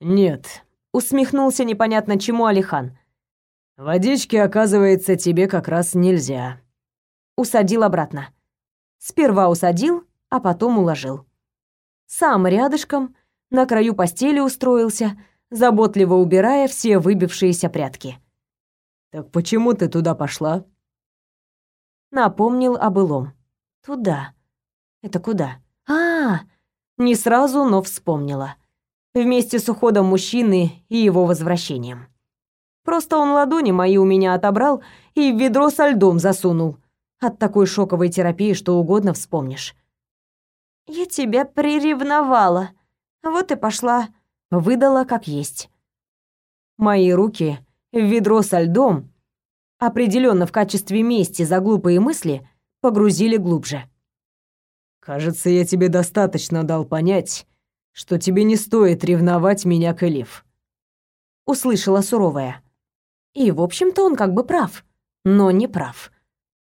«Нет», — усмехнулся непонятно чему Алихан. «Водички, оказывается, тебе как раз нельзя». Усадил обратно. Сперва усадил, а потом уложил. Сам рядышком, на краю постели устроился, заботливо убирая все выбившиеся прятки. «Так почему ты туда пошла?» Напомнил о былом. «Туда. Это куда? а, -а, -а Не сразу, но вспомнила. Вместе с уходом мужчины и его возвращением. Просто он ладони мои у меня отобрал и в ведро со льдом засунул, от такой шоковой терапии что угодно вспомнишь. «Я тебя приревновала. Вот и пошла». Выдала как есть. Мои руки в ведро со льдом, определенно в качестве мести за глупые мысли, погрузили глубже. «Кажется, я тебе достаточно дал понять, что тебе не стоит ревновать меня к Элиф». Услышала суровая. И, в общем-то, он как бы прав, но не прав.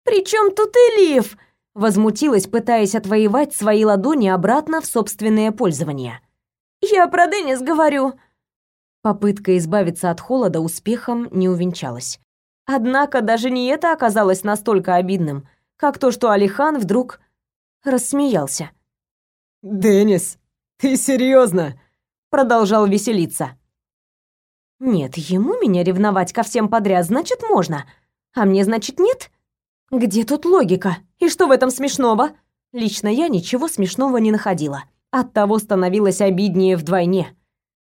«При чем тут Элиф?» Возмутилась, пытаясь отвоевать свои ладони обратно в собственное пользование. «Я про Деннис говорю». Попытка избавиться от холода успехом не увенчалась. Однако даже не это оказалось настолько обидным, как то, что Алихан вдруг рассмеялся. «Деннис, ты серьезно? Продолжал веселиться. Нет, ему меня ревновать ко всем подряд, значит, можно. А мне, значит, нет? Где тут логика? И что в этом смешного? Лично я ничего смешного не находила. Оттого становилось обиднее вдвойне.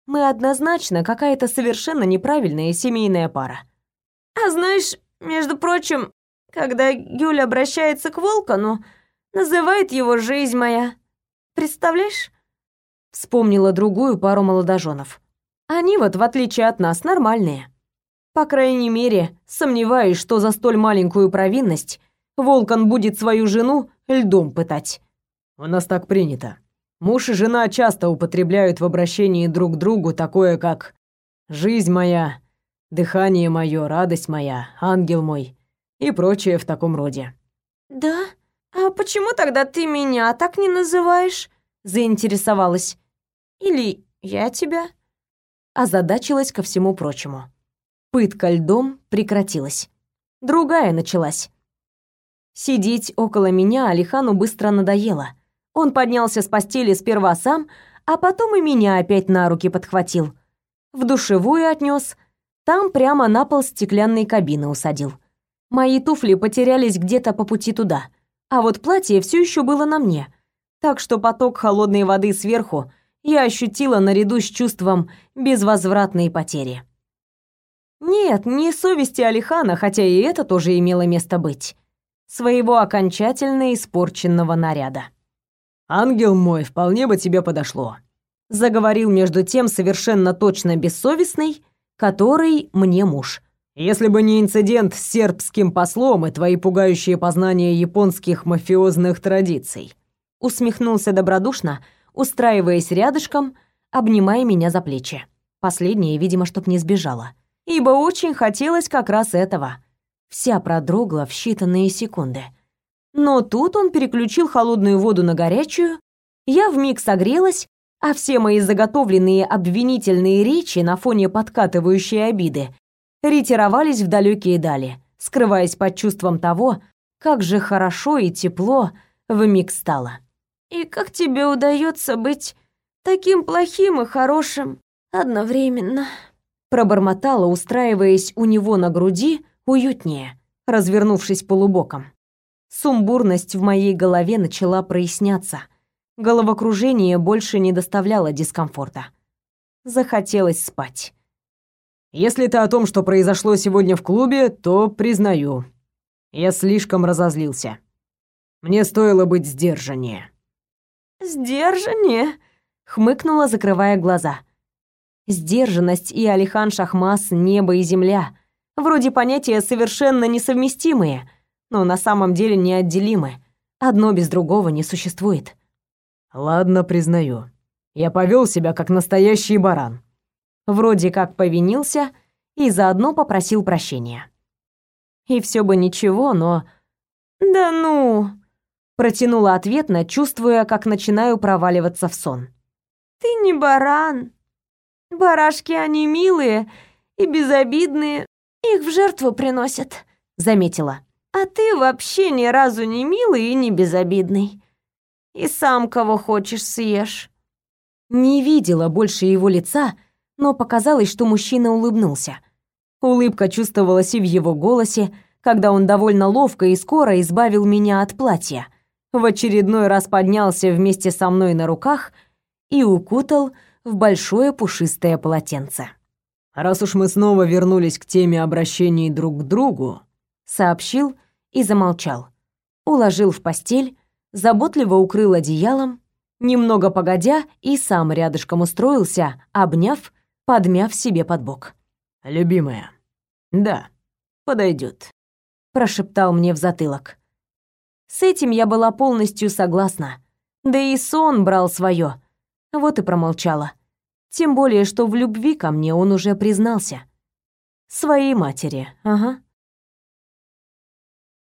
Мы однозначно какая-то совершенно неправильная семейная пара. А знаешь, между прочим, когда Гюль обращается к Волкану, называет его «жизнь моя». Представляешь? Вспомнила другую пару молодоженов. Они вот, в отличие от нас, нормальные. По крайней мере, сомневаюсь, что за столь маленькую провинность Волкан будет свою жену льдом пытать. У нас так принято. Муж и жена часто употребляют в обращении друг к другу такое, как «жизнь моя», «дыхание мое», «радость моя», «ангел мой» и прочее в таком роде. «Да? А почему тогда ты меня так не называешь?» заинтересовалась. «Или я тебя?» Озадачилась ко всему прочему. Пытка льдом прекратилась. Другая началась. Сидеть около меня Алихану быстро надоело. Он поднялся с постели сперва сам, а потом и меня опять на руки подхватил. В душевую отнес, там прямо на пол стеклянной кабины усадил. Мои туфли потерялись где-то по пути туда, а вот платье все еще было на мне, так что поток холодной воды сверху я ощутила наряду с чувством безвозвратной потери. Нет, не совести Алихана, хотя и это тоже имело место быть. Своего окончательно испорченного наряда. «Ангел мой, вполне бы тебе подошло», — заговорил между тем совершенно точно бессовестный, который мне муж. «Если бы не инцидент с сербским послом и твои пугающие познания японских мафиозных традиций», усмехнулся добродушно, устраиваясь рядышком, обнимая меня за плечи. Последнее, видимо, чтоб не сбежала ибо очень хотелось как раз этого. Вся продрогла в считанные секунды. Но тут он переключил холодную воду на горячую, я вмиг согрелась, а все мои заготовленные обвинительные речи на фоне подкатывающей обиды ретировались в далекие дали, скрываясь под чувством того, как же хорошо и тепло вмиг стало. «И как тебе удается быть таким плохим и хорошим одновременно?» пробормотала, устраиваясь у него на груди уютнее, развернувшись полубоком. Сумбурность в моей голове начала проясняться. Головокружение больше не доставляло дискомфорта. Захотелось спать. Если ты о том, что произошло сегодня в клубе, то признаю. Я слишком разозлился. Мне стоило быть сдержаннее. Сдержаннее? хмыкнула, закрывая глаза. Сдержанность и Алихан Шахмас небо и земля. Вроде понятия совершенно несовместимые, но на самом деле неотделимы. Одно без другого не существует. Ладно, признаю. Я повел себя как настоящий баран. Вроде как повинился и заодно попросил прощения. И все бы ничего, но Да ну, протянула ответно, чувствуя, как начинаю проваливаться в сон. Ты не баран. Барашки они милые и безобидные, их в жертву приносят, заметила. А ты вообще ни разу не милый и не безобидный. И сам кого хочешь съешь. Не видела больше его лица, но показалось, что мужчина улыбнулся. Улыбка чувствовалась и в его голосе, когда он довольно ловко и скоро избавил меня от платья. В очередной раз поднялся вместе со мной на руках и укутал в большое пушистое полотенце. «Раз уж мы снова вернулись к теме обращений друг к другу», сообщил и замолчал. Уложил в постель, заботливо укрыл одеялом, немного погодя и сам рядышком устроился, обняв, подмяв себе под бок. «Любимая, да, подойдет», прошептал мне в затылок. С этим я была полностью согласна. Да и сон брал свое. Вот и промолчала. Тем более, что в любви ко мне он уже признался. Своей матери, ага.